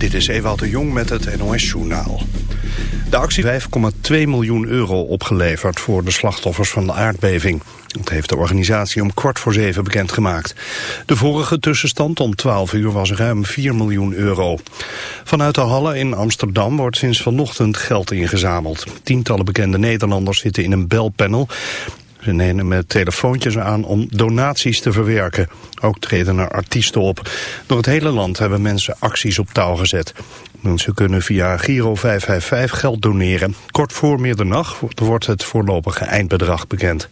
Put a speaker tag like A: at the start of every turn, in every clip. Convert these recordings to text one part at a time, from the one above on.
A: Dit is Ewout de Jong met het NOS-journaal. De actie 5,2 miljoen euro opgeleverd voor de slachtoffers van de aardbeving. Dat heeft de organisatie om kwart voor zeven bekendgemaakt. De vorige tussenstand om 12 uur was ruim 4 miljoen euro. Vanuit de Halle in Amsterdam wordt sinds vanochtend geld ingezameld. Tientallen bekende Nederlanders zitten in een belpanel ze nemen telefoontjes aan om donaties te verwerken. Ook treden er artiesten op. Door het hele land hebben mensen acties op touw gezet. Mensen kunnen via Giro 555 geld doneren. Kort voor middernacht wordt het voorlopige eindbedrag bekend.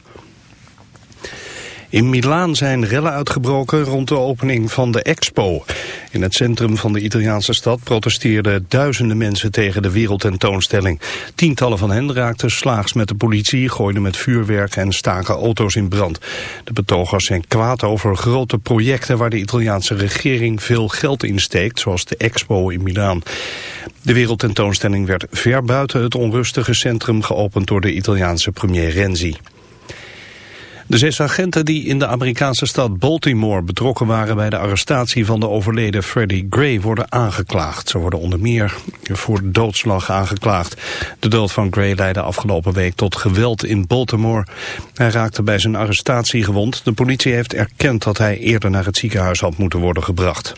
A: In Milaan zijn rellen uitgebroken rond de opening van de Expo. In het centrum van de Italiaanse stad protesteerden duizenden mensen tegen de wereldtentoonstelling. Tientallen van hen raakten slaags met de politie, gooiden met vuurwerk en staken auto's in brand. De betogers zijn kwaad over grote projecten waar de Italiaanse regering veel geld in steekt, zoals de Expo in Milaan. De wereldtentoonstelling werd ver buiten het onrustige centrum geopend door de Italiaanse premier Renzi. De zes agenten die in de Amerikaanse stad Baltimore betrokken waren bij de arrestatie van de overleden Freddie Gray worden aangeklaagd. Ze worden onder meer voor doodslag aangeklaagd. De dood van Gray leidde afgelopen week tot geweld in Baltimore. Hij raakte bij zijn arrestatie gewond. De politie heeft erkend dat hij eerder naar het ziekenhuis had moeten worden gebracht.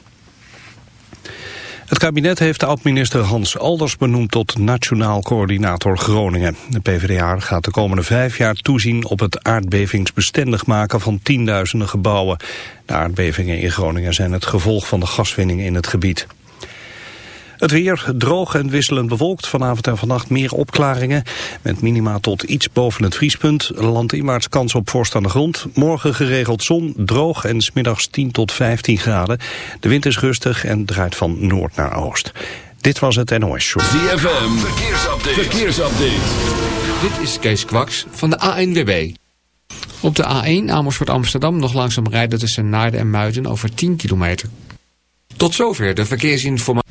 A: Het kabinet heeft de oud-minister Hans Alders benoemd tot Nationaal Coördinator Groningen. De PvdA gaat de komende vijf jaar toezien op het aardbevingsbestendig maken van tienduizenden gebouwen. De aardbevingen in Groningen zijn het gevolg van de gaswinning in het gebied. Het weer droog en wisselend bewolkt. Vanavond en vannacht meer opklaringen. Met minima tot iets boven het vriespunt. Landinwaarts kans op vorst aan de grond. Morgen geregeld zon, droog en smiddags 10 tot 15 graden. De wind is rustig en draait van noord naar oost. Dit was het NOS Show.
B: ZFM, verkeersupdate. verkeersupdate.
C: Dit is Kees Kwaks van de ANWB. Op de A1 Amersfoort Amsterdam nog langzaam rijden tussen Naarden en Muiden over 10 kilometer. Tot zover de verkeersinformatie.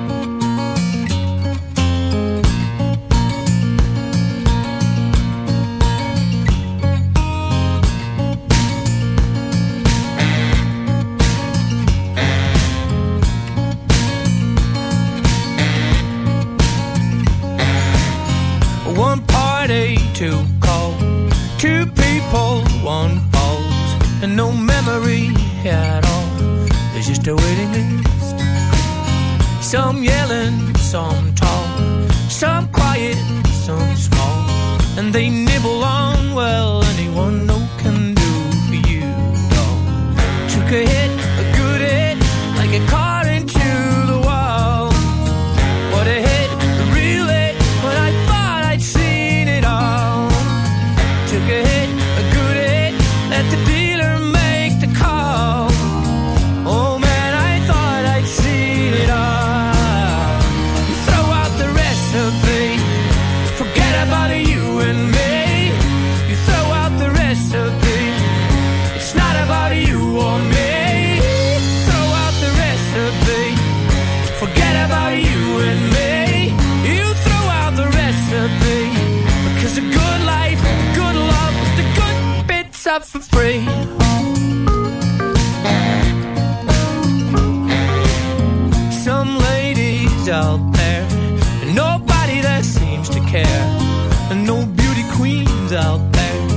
D: out there.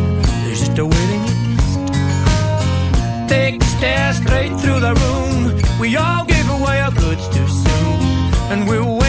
D: There's just a waiting list. Take a stare straight through the room. We all gave away our goods too soon, and we're.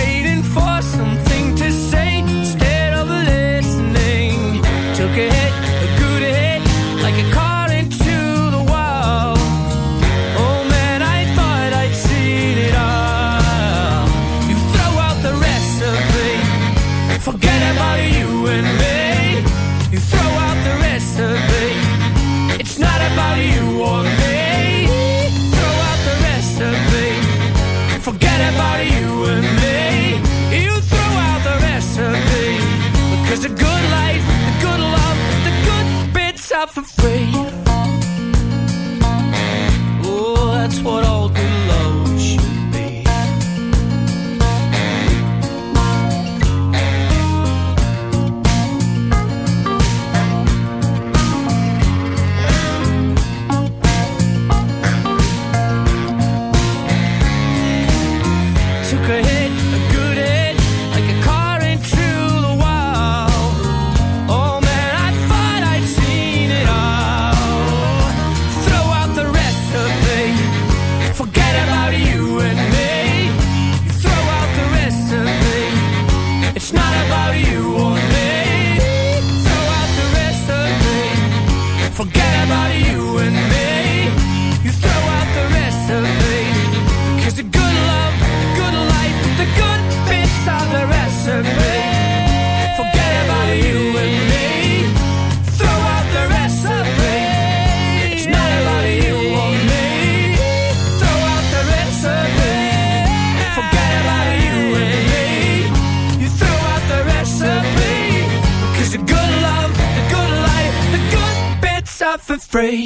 D: for free.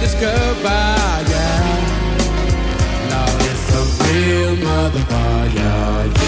E: this goodbye, yeah. Now it's a real motherfucker,
F: yeah.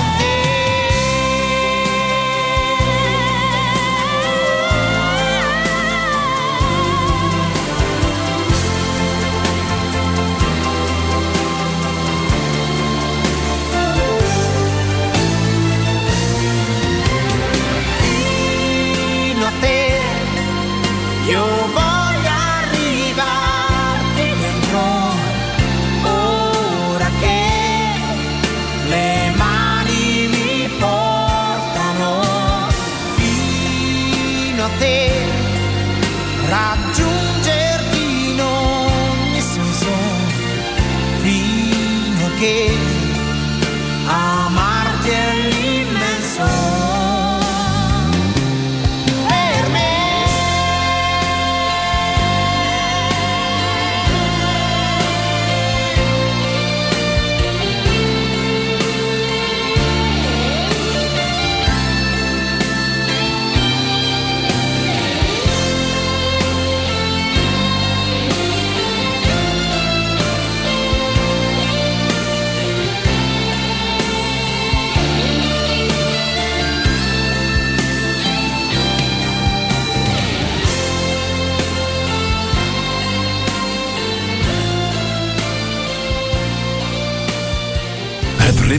B: que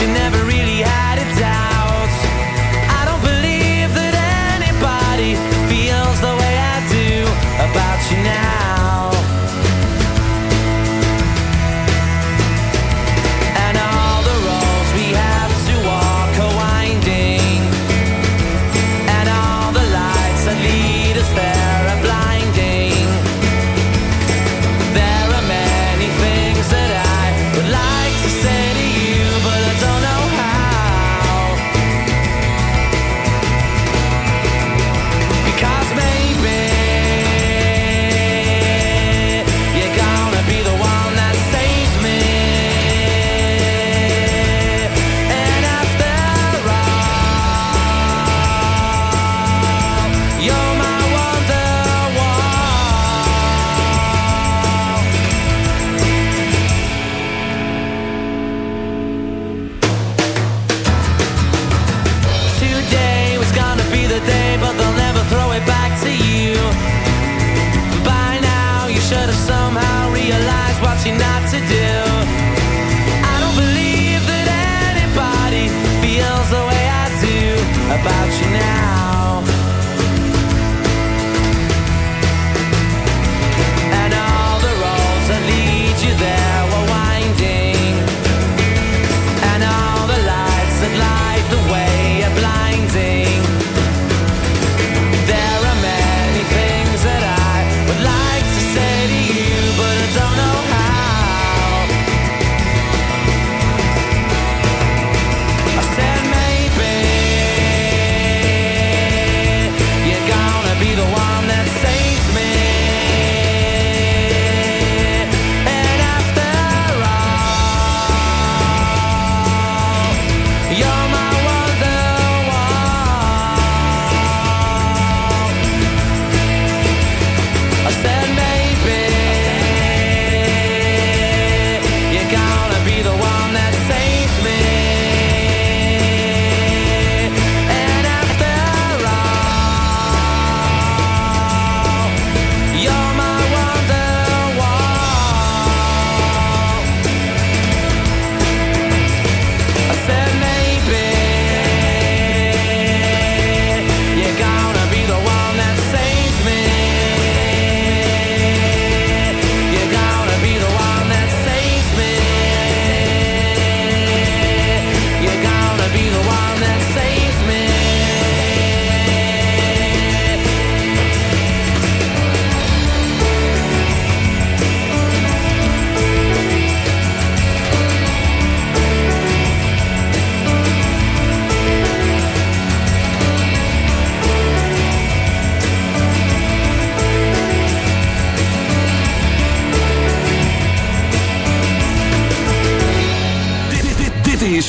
G: you
B: now.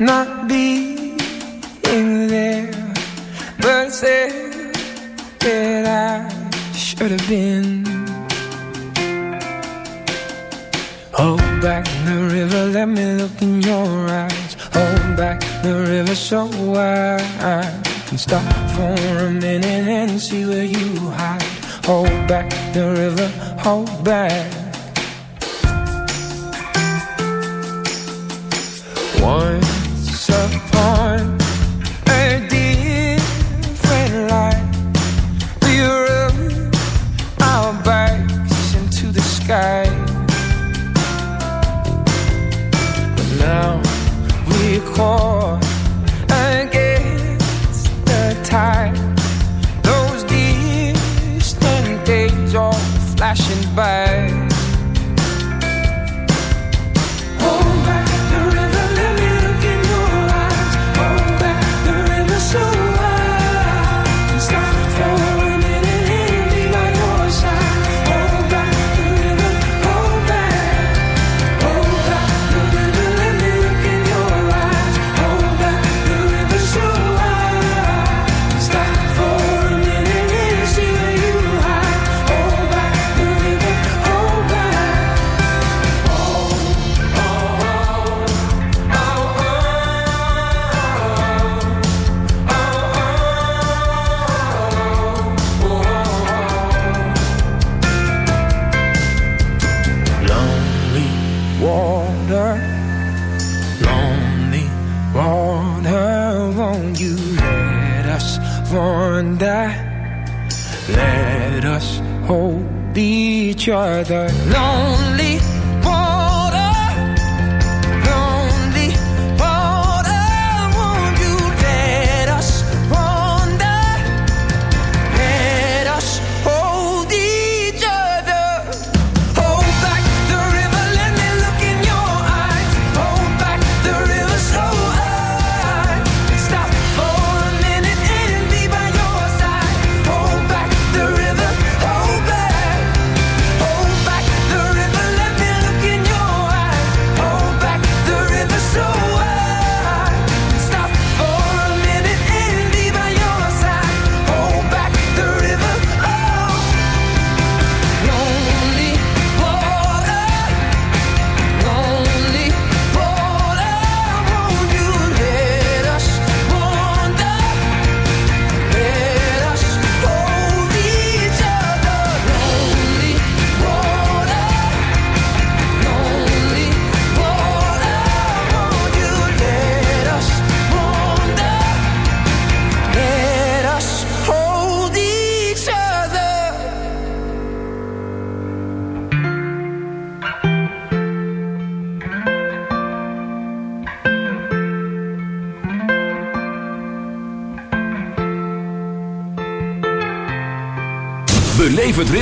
D: Not being there, but said that I should have been. Hold back the river, let me look in your eyes. Hold back the river so I can stop for a minute and see where you hide. Hold back the river, hold back. Flashing by. Each other. Lonely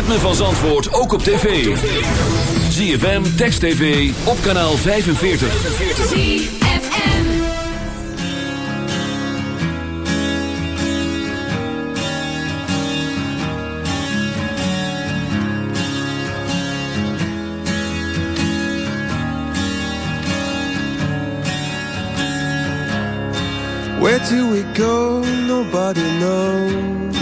B: ritme van Zandvoort ook op tv. ZFM, Text TV, op kanaal 45.
H: Where do we go? Nobody knows.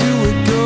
H: do it good.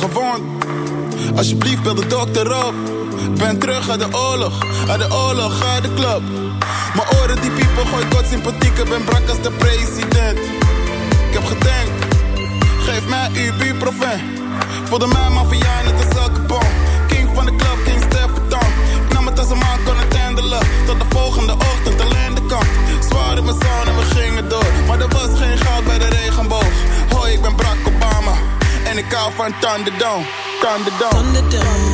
I: Ben gewond. Alsjeblieft, bel de dokter op. Ben terug uit de oorlog, uit de oorlog, uit de club. Mijn oren die piepen, gooi kort sympathiek. Ik ben brak als de president. Ik heb gedenkt, geef mij uw buurproven. Voelde mij maffia net als elke bom. King van de club, King Stef Don. Ik nam het als een man kon het handelen. Tot de volgende ochtend alleen de kant. Zwaar in mijn zon en we gingen door. Maar er was geen goud bij de regenboog. Hoi, ik ben Barack Obama. En ik hou van Thunderdome. Thunderdome.
J: Thunderdome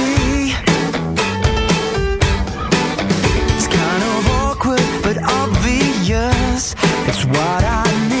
J: But obvious. It's what I need.